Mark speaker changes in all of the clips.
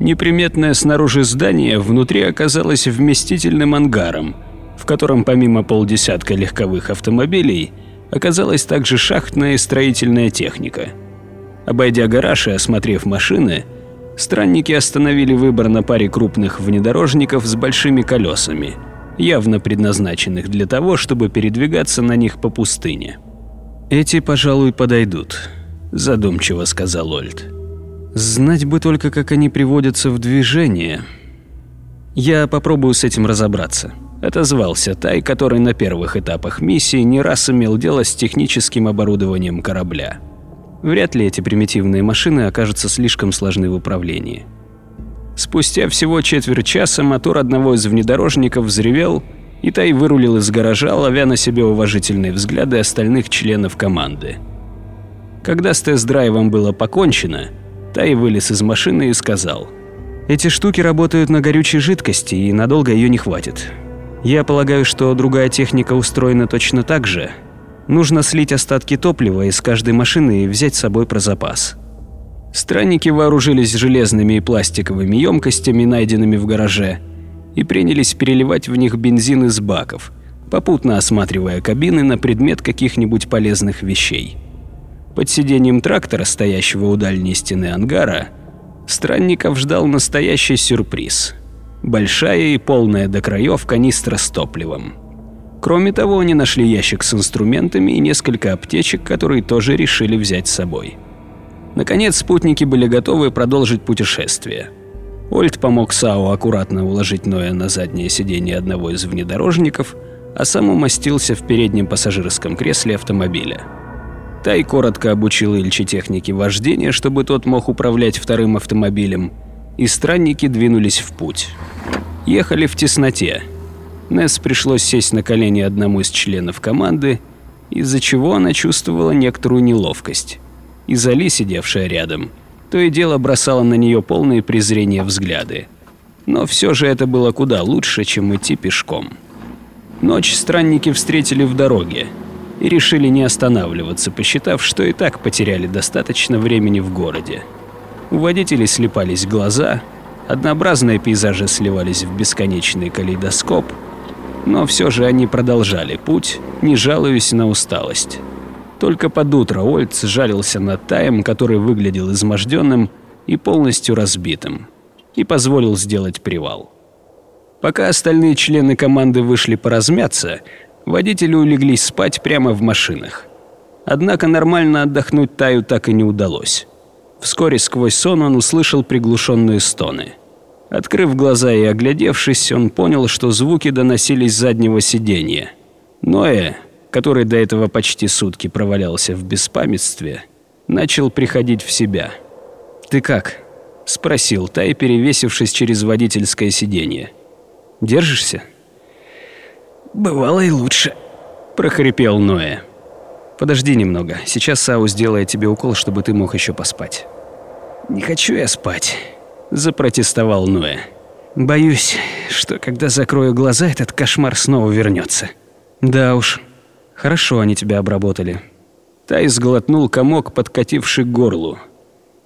Speaker 1: Неприметное снаружи здание внутри оказалось вместительным ангаром, в котором помимо полдесятка легковых автомобилей оказалась также шахтная и строительная техника. Обойдя гараж и осмотрев машины, странники остановили выбор на паре крупных внедорожников с большими колесами, явно предназначенных для того, чтобы передвигаться на них по пустыне. «Эти, пожалуй, подойдут», – задумчиво сказал Ольд. «Знать бы только, как они приводятся в движение. Я попробую с этим разобраться», – отозвался Тай, который на первых этапах миссии не раз имел дело с техническим оборудованием корабля. Вряд ли эти примитивные машины окажутся слишком сложны в управлении. Спустя всего четверть часа мотор одного из внедорожников взревел, и Тай вырулил из гаража, ловя на себе уважительные взгляды остальных членов команды. Когда с тест-драйвом было покончено, Тай вылез из машины и сказал. «Эти штуки работают на горючей жидкости, и надолго ее не хватит. Я полагаю, что другая техника устроена точно так же, Нужно слить остатки топлива из каждой машины и взять с собой про запас. Странники вооружились железными и пластиковыми емкостями, найденными в гараже, и принялись переливать в них бензин из баков, попутно осматривая кабины на предмет каких-нибудь полезных вещей. Под сиденьем трактора, стоящего у дальней стены ангара, странников ждал настоящий сюрприз. Большая и полная до краев канистра с топливом. Кроме того, они нашли ящик с инструментами и несколько аптечек, которые тоже решили взять с собой. Наконец, спутники были готовы продолжить путешествие. Ольд помог Сао аккуратно уложить Ноя на заднее сиденье одного из внедорожников, а сам умостился в переднем пассажирском кресле автомобиля. Тай коротко обучил Ильчи технике вождения, чтобы тот мог управлять вторым автомобилем, и странники двинулись в путь. Ехали в тесноте, Несс пришлось сесть на колени одному из членов команды, из-за чего она чувствовала некоторую неловкость. И Зали, сидевшая рядом, то и дело бросала на нее полные презрения взгляды. Но все же это было куда лучше, чем идти пешком. Ночь странники встретили в дороге и решили не останавливаться, посчитав, что и так потеряли достаточно времени в городе. У водителей слепались глаза, однообразные пейзажи сливались в бесконечный калейдоскоп – но все же они продолжали путь, не жалуясь на усталость. Только под утро Ольц жалился над Таем, который выглядел изможденным и полностью разбитым, и позволил сделать привал. Пока остальные члены команды вышли поразмяться, водители улеглись спать прямо в машинах. Однако нормально отдохнуть Таю так и не удалось. Вскоре сквозь сон он услышал приглушенные стоны – Открыв глаза и оглядевшись, он понял, что звуки доносились с заднего сиденья. Ноэ, который до этого почти сутки провалялся в беспамятстве, начал приходить в себя. «Ты как?» – спросил Тай, перевесившись через водительское сиденье. «Держишься?»
Speaker 2: «Бывало и лучше», – прохрипел Ноэ.
Speaker 1: «Подожди немного. Сейчас Сау сделает тебе укол, чтобы ты мог еще поспать».
Speaker 2: «Не хочу я спать». – запротестовал Ноэ. «Боюсь, что когда закрою глаза, этот кошмар снова вернется.
Speaker 1: «Да уж. Хорошо они тебя обработали». Тай сглотнул комок, подкативший к горлу.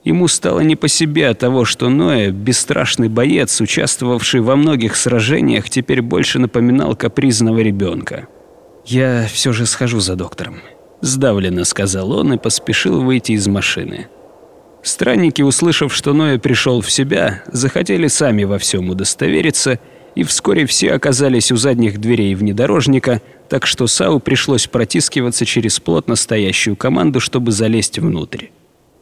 Speaker 1: Ему стало не по себе от того, что Ноэ, бесстрашный боец, участвовавший во многих сражениях, теперь больше напоминал капризного ребенка. «Я все же схожу за доктором», – сдавленно сказал он и поспешил выйти из машины. Странники, услышав, что Ноя пришел в себя, захотели сами во всем удостовериться, и вскоре все оказались у задних дверей внедорожника, так что Сау пришлось протискиваться через плотно стоящую команду, чтобы залезть внутрь.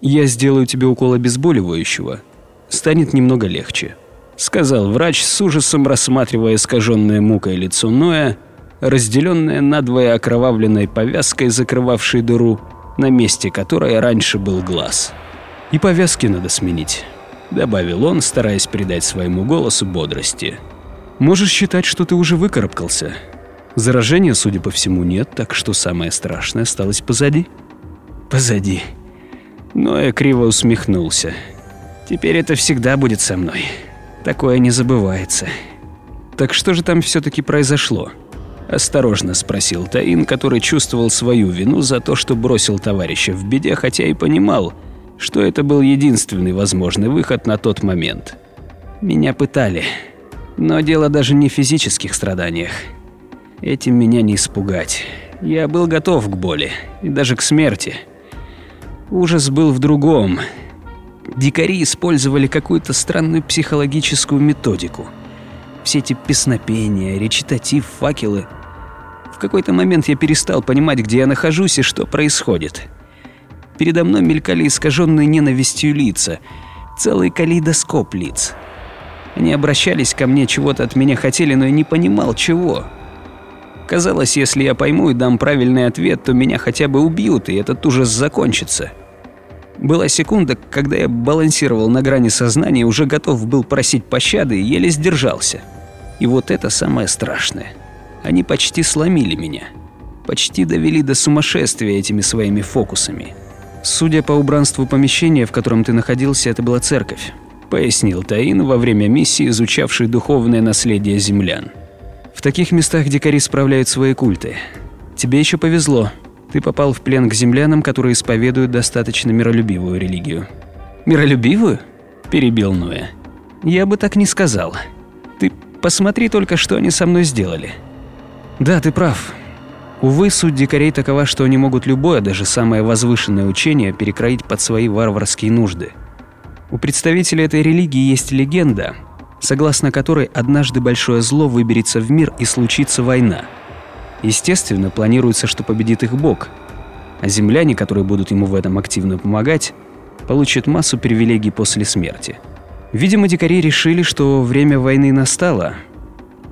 Speaker 1: «Я сделаю тебе укол обезболивающего. Станет немного легче», — сказал врач с ужасом, рассматривая искаженное мукой лицо Ноя, разделенное надвое окровавленной повязкой, закрывавшей дыру, на месте которой раньше был глаз. И повязки надо сменить», – добавил он, стараясь придать своему голосу бодрости. «Можешь считать, что ты уже выкарабкался. Заражения, судя по всему, нет, так что самое страшное осталось позади».
Speaker 2: «Позади».
Speaker 1: Но я криво усмехнулся. «Теперь это всегда будет со мной. Такое не забывается». «Так что же там все-таки произошло?» Осторожно спросил Таин, который чувствовал свою вину за то, что бросил товарища в беде, хотя и понимал – что это был единственный возможный выход на тот момент. Меня пытали. Но дело даже не в физических страданиях. Этим меня не испугать. Я был готов к боли и даже к смерти. Ужас был в другом. Дикари использовали какую-то странную психологическую методику. Все эти песнопения, речитатив, факелы. В какой-то момент я перестал понимать, где я нахожусь и что происходит. Передо мной мелькали искаженные ненавистью лица, целый калейдоскоп лиц. Они обращались ко мне, чего-то от меня хотели, но я не понимал, чего. Казалось, если я пойму и дам правильный ответ, то меня хотя бы убьют, и этот ужас закончится. Была секунда, когда я балансировал на грани сознания, уже готов был просить пощады и еле сдержался. И вот это самое страшное. Они почти сломили меня. Почти довели до сумасшествия этими своими фокусами. Судя по убранству помещения, в котором ты находился, это была церковь, пояснил Таин во время миссии, изучавшей духовное наследие землян. В таких местах дикари справляют свои культы. Тебе еще повезло. Ты попал в плен к землянам, которые исповедуют достаточно миролюбивую религию. Миролюбивую? Перебил Ноя. Я бы так не сказал. Ты посмотри только, что они со мной сделали. Да, ты прав. Увы, суть дикарей такова, что они могут любое, даже самое возвышенное учение перекроить под свои варварские нужды. У представителей этой религии есть легенда, согласно которой однажды большое зло выберется в мир и случится война. Естественно, планируется, что победит их бог, а земляне, которые будут ему в этом активно помогать, получат массу привилегий после смерти. Видимо, дикари решили, что время войны настало,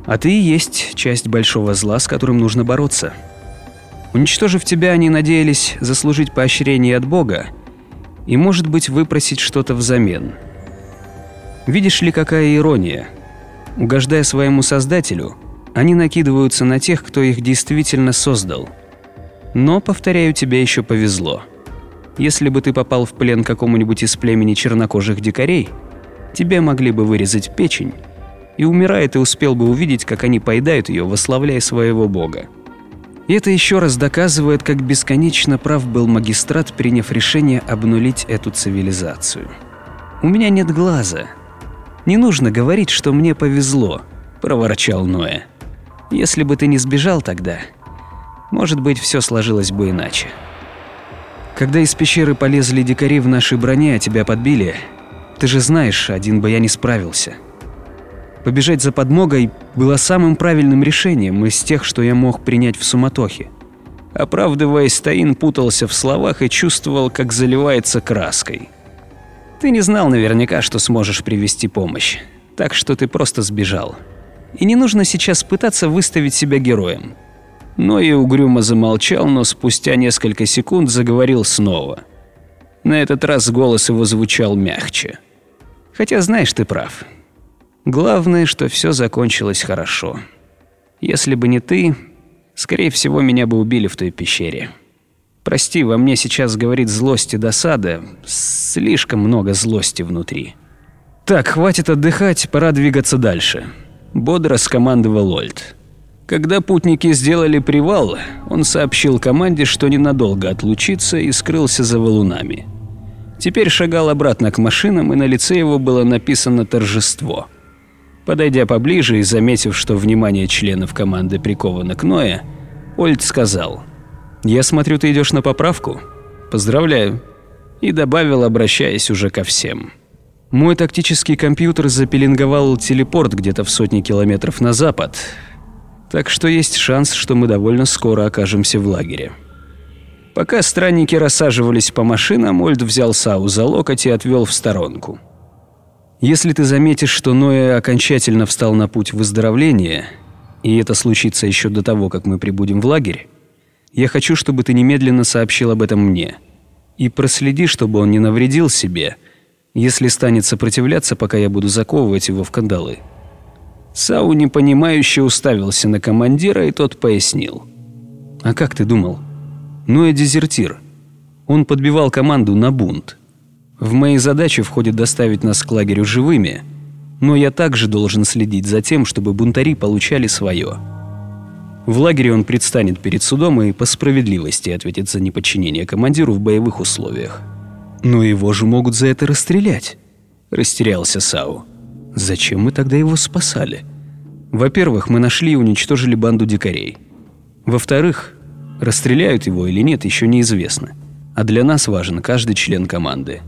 Speaker 1: а ты и есть часть большого зла, с которым нужно бороться. Уничтожив тебя, они надеялись заслужить поощрение от бога и, может быть, выпросить что-то взамен – Видишь ли, какая ирония? Угождая своему создателю, они накидываются на тех, кто их действительно создал. Но, повторяю, тебе еще повезло. Если бы ты попал в плен какому-нибудь из племени чернокожих дикарей, тебе могли бы вырезать печень, и умирая ты успел бы увидеть, как они поедают ее, восславляя своего бога. И это еще раз доказывает, как бесконечно прав был магистрат, приняв решение обнулить эту цивилизацию. У меня нет глаза, «Не нужно говорить, что мне повезло», – проворчал Ноэ. «Если бы ты не сбежал тогда, может быть, все сложилось бы иначе». Когда из пещеры полезли дикари в нашей броне, а тебя подбили, ты же знаешь, один бы я не справился. Побежать за подмогой было самым правильным решением из тех, что я мог принять в суматохе. Оправдываясь, Таин путался в словах и чувствовал, как заливается краской. Ты не знал наверняка, что сможешь привести помощь, так что ты просто сбежал. И не нужно сейчас пытаться выставить себя героем. Но и угрюмо замолчал, но спустя несколько секунд заговорил снова. На этот раз голос его звучал мягче. Хотя знаешь, ты прав. Главное, что все закончилось хорошо. Если бы не ты, скорее всего, меня бы убили в той пещере. Прости, во мне сейчас говорит злость и досада. Слишком много злости внутри. Так, хватит отдыхать, пора двигаться дальше. Бодро скомандовал Ольд. Когда путники сделали привал, он сообщил команде, что ненадолго отлучится и скрылся за валунами. Теперь шагал обратно к машинам, и на лице его было написано торжество. Подойдя поближе и заметив, что внимание членов команды приковано к Ноя, Ольд сказал – «Я смотрю, ты идешь на поправку? Поздравляю!» И добавил, обращаясь уже ко всем. «Мой тактический компьютер запеленговал телепорт где-то в сотни километров на запад, так что есть шанс, что мы довольно скоро окажемся в лагере». Пока странники рассаживались по машинам, Ольд взял Сау за локоть и отвел в сторонку. «Если ты заметишь, что Ноя окончательно встал на путь выздоровления, и это случится еще до того, как мы прибудем в лагерь, я хочу, чтобы ты немедленно сообщил об этом мне. И проследи, чтобы он не навредил себе, если станет сопротивляться, пока я буду заковывать его в кандалы». Сау непонимающе уставился на командира, и тот пояснил. «А как ты думал? Ну и дезертир. Он подбивал команду на бунт. В мои задачи входит доставить нас к лагерю живыми, но я также должен следить за тем, чтобы бунтари получали свое». В лагере он предстанет перед судом и по справедливости ответит за неподчинение командиру в боевых условиях. Но его же могут за это расстрелять. Растерялся Сау. Зачем мы тогда его спасали? Во-первых, мы нашли и уничтожили банду дикарей. Во-вторых, расстреляют его или нет, еще неизвестно. А для нас важен каждый член команды.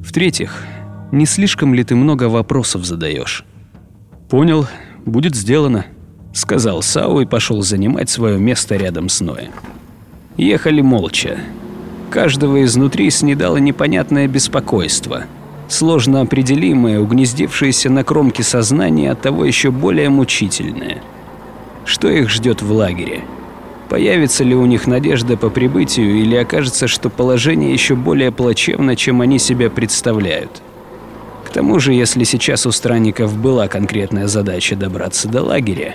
Speaker 1: В-третьих, не слишком ли ты много вопросов задаешь? Понял, будет сделано, сказал Сау и пошел занимать свое место рядом с Ноем. Ехали молча. Каждого изнутри снедало непонятное беспокойство, сложно определимое, угнездившееся на кромке сознания, от того еще более мучительное. Что их ждет в лагере? Появится ли у них надежда по прибытию или окажется, что положение еще более плачевно, чем они себя представляют? К тому же, если сейчас у странников была конкретная задача добраться до лагеря,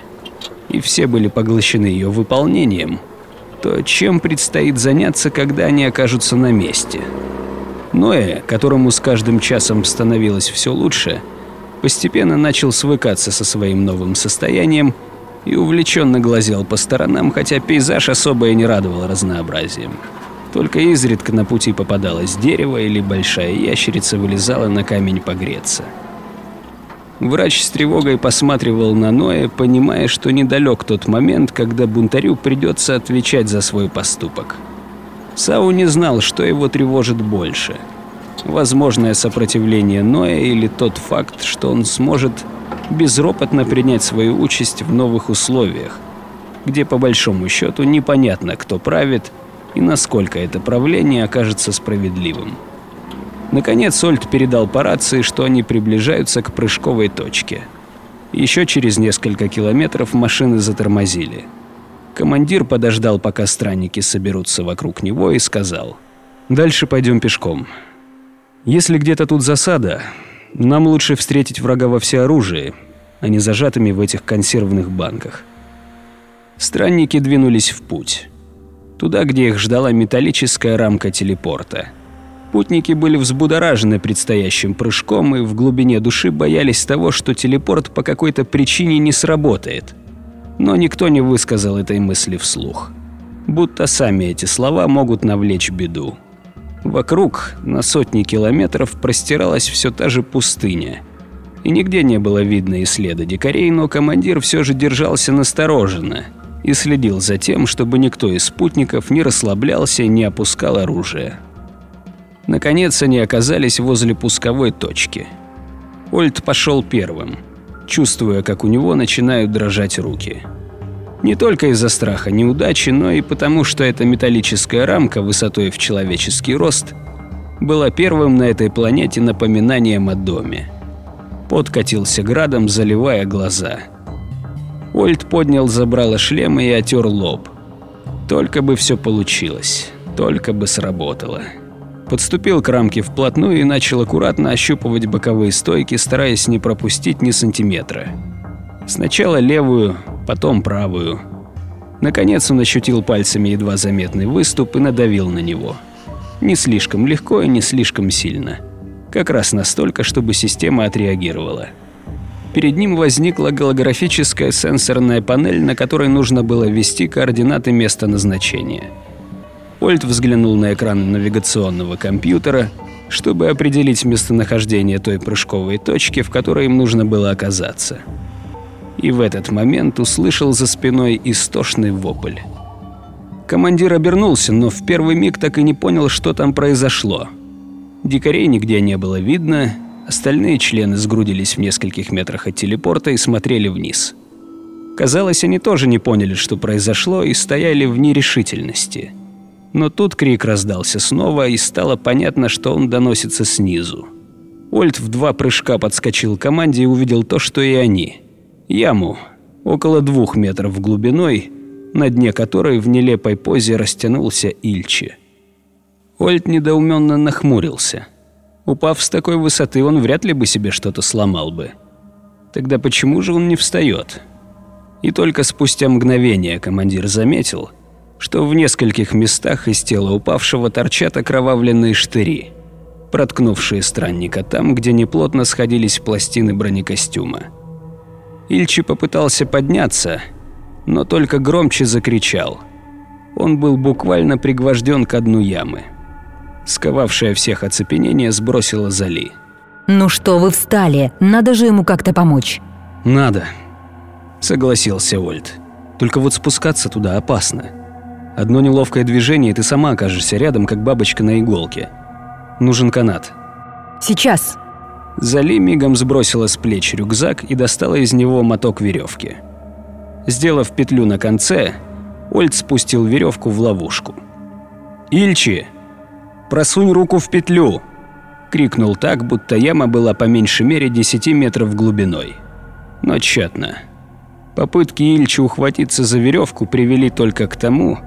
Speaker 1: и все были поглощены ее выполнением, то чем предстоит заняться, когда они окажутся на месте? Ноэ, которому с каждым часом становилось все лучше, постепенно начал свыкаться со своим новым состоянием и увлеченно глазел по сторонам, хотя пейзаж особо и не радовал разнообразием. Только изредка на пути попадалось дерево или большая ящерица вылезала на камень погреться. Врач с тревогой посматривал на Ноя, понимая, что недалек тот момент, когда бунтарю придется отвечать за свой поступок. Сау не знал, что его тревожит больше. Возможное сопротивление Ноя или тот факт, что он сможет безропотно принять свою участь в новых условиях, где по большому счету непонятно, кто правит и насколько это правление окажется справедливым. Наконец Ольд передал по рации, что они приближаются к прыжковой точке. Еще через несколько километров машины затормозили. Командир подождал, пока странники соберутся вокруг него и сказал. «Дальше пойдем пешком. Если где-то тут засада, нам лучше встретить врага во всеоружии, а не зажатыми в этих консервных банках». Странники двинулись в путь. Туда, где их ждала металлическая рамка телепорта – Путники были взбудоражены предстоящим прыжком и в глубине души боялись того, что телепорт по какой-то причине не сработает. Но никто не высказал этой мысли вслух. Будто сами эти слова могут навлечь беду. Вокруг, на сотни километров, простиралась все та же пустыня. И нигде не было видно и следа дикарей, но командир все же держался настороженно и следил за тем, чтобы никто из спутников не расслаблялся и не опускал оружие. Наконец они оказались возле пусковой точки. Ольд пошел первым, чувствуя, как у него начинают дрожать руки. Не только из-за страха неудачи, но и потому, что эта металлическая рамка высотой в человеческий рост была первым на этой планете напоминанием о доме. Пот катился градом, заливая глаза. Ольд поднял забрало шлема и отер лоб. Только бы все получилось, только бы сработало. Подступил к рамке вплотную и начал аккуратно ощупывать боковые стойки, стараясь не пропустить ни сантиметра. Сначала левую, потом правую. Наконец он ощутил пальцами едва заметный выступ и надавил на него. Не слишком легко и не слишком сильно. Как раз настолько, чтобы система отреагировала. Перед ним возникла голографическая сенсорная панель, на которой нужно было ввести координаты места назначения – Ольд взглянул на экран навигационного компьютера, чтобы определить местонахождение той прыжковой точки, в которой им нужно было оказаться. И в этот момент услышал за спиной истошный вопль. Командир обернулся, но в первый миг так и не понял, что там произошло. Дикарей нигде не было видно, остальные члены сгрудились в нескольких метрах от телепорта и смотрели вниз. Казалось, они тоже не поняли, что произошло, и стояли в нерешительности – но тут крик раздался снова, и стало понятно, что он доносится снизу. Ольд в два прыжка подскочил к команде и увидел то, что и они. Яму, около двух метров глубиной, на дне которой в нелепой позе растянулся Ильчи. Ольд недоуменно нахмурился. Упав с такой высоты, он вряд ли бы себе что-то сломал бы. Тогда почему же он не встает? И только спустя мгновение командир заметил – что в нескольких местах из тела упавшего торчат окровавленные штыри, проткнувшие странника там, где неплотно сходились пластины бронекостюма. Ильчи попытался подняться, но только громче закричал. Он был буквально пригвожден к дну ямы. Сковавшее всех оцепенение сбросило Зали.
Speaker 3: Ну что вы встали? Надо же ему как-то помочь.
Speaker 1: Надо, согласился Ольд. Только вот спускаться туда опасно. Одно неловкое движение, и ты сама окажешься рядом, как бабочка на иголке. Нужен канат.
Speaker 3: Сейчас.
Speaker 1: Зали мигом сбросила с плеч рюкзак и достала из него моток веревки. Сделав петлю на конце, Ольд спустил веревку в ловушку. «Ильчи, просунь руку в петлю!» – крикнул так, будто яма была по меньшей мере 10 метров глубиной. Но тщетно. Попытки Ильчи ухватиться за веревку привели только к тому,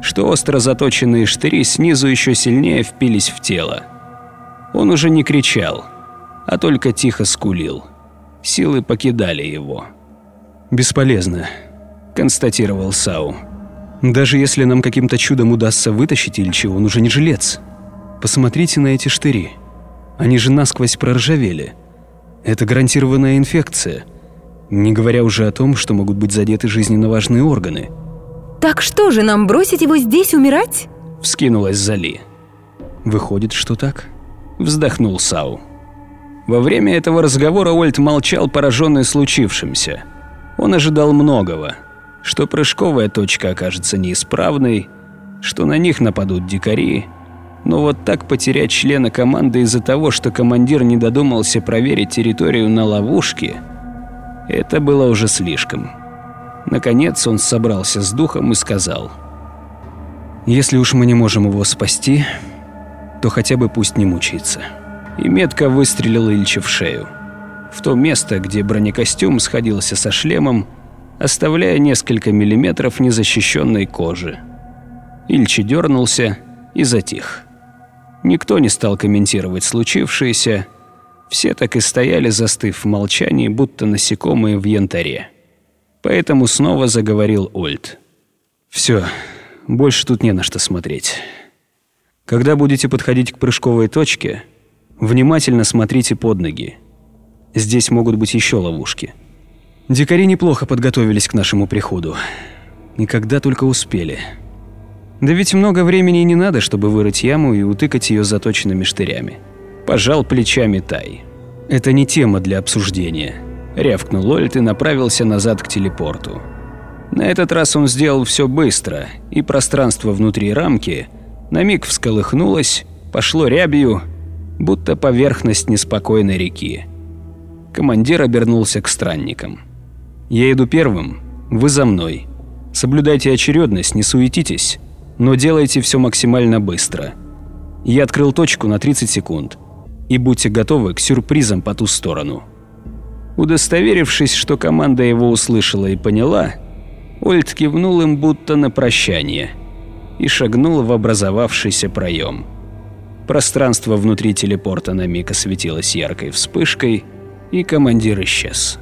Speaker 1: что остро заточенные штыри снизу еще сильнее впились в тело. Он уже не кричал, а только тихо скулил. Силы покидали его. «Бесполезно», – констатировал Сау. «Даже если нам каким-то чудом удастся вытащить Ильчи, он уже не жилец. Посмотрите на эти штыри. Они же насквозь проржавели. Это гарантированная инфекция. Не говоря уже о том, что могут быть задеты жизненно важные органы».
Speaker 3: «Так что же, нам бросить его здесь умирать?»
Speaker 1: – вскинулась Зали. «Выходит, что так?» – вздохнул Сау. Во время этого разговора Ольд молчал, пораженный случившимся – он ожидал многого, что прыжковая точка окажется неисправной, что на них нападут дикари, но вот так потерять члена команды из-за того, что командир не додумался проверить территорию на ловушке, это было уже слишком. Наконец он собрался с духом и сказал. «Если уж мы не можем его спасти, то хотя бы пусть не мучается». И метко выстрелил Ильича в шею в то место, где бронекостюм сходился со шлемом, оставляя несколько миллиметров незащищенной кожи. Ильчи дернулся и затих. Никто не стал комментировать случившееся, все так и стояли, застыв в молчании, будто насекомые в янтаре. Поэтому снова заговорил Ольд. «Все, больше тут не на что смотреть. Когда будете подходить к прыжковой точке, внимательно смотрите под ноги. Здесь могут быть еще ловушки. Дикари неплохо подготовились к нашему приходу. Никогда только успели. Да ведь много времени не надо, чтобы вырыть яму и утыкать ее заточенными штырями. Пожал плечами Тай. Это не тема для обсуждения. Рявкнул Лольт и направился назад к телепорту. На этот раз он сделал все быстро, и пространство внутри рамки на миг всколыхнулось, пошло рябью, будто поверхность неспокойной реки. Командир обернулся к странникам. «Я иду первым, вы за мной. Соблюдайте очередность, не суетитесь, но делайте все максимально быстро. Я открыл точку на 30 секунд. И будьте готовы к сюрпризам по ту сторону». Удостоверившись, что команда его услышала и поняла, Ольд кивнул им будто на прощание и шагнул в образовавшийся проем. Пространство внутри телепорта на миг осветилось яркой вспышкой – и командир исчез.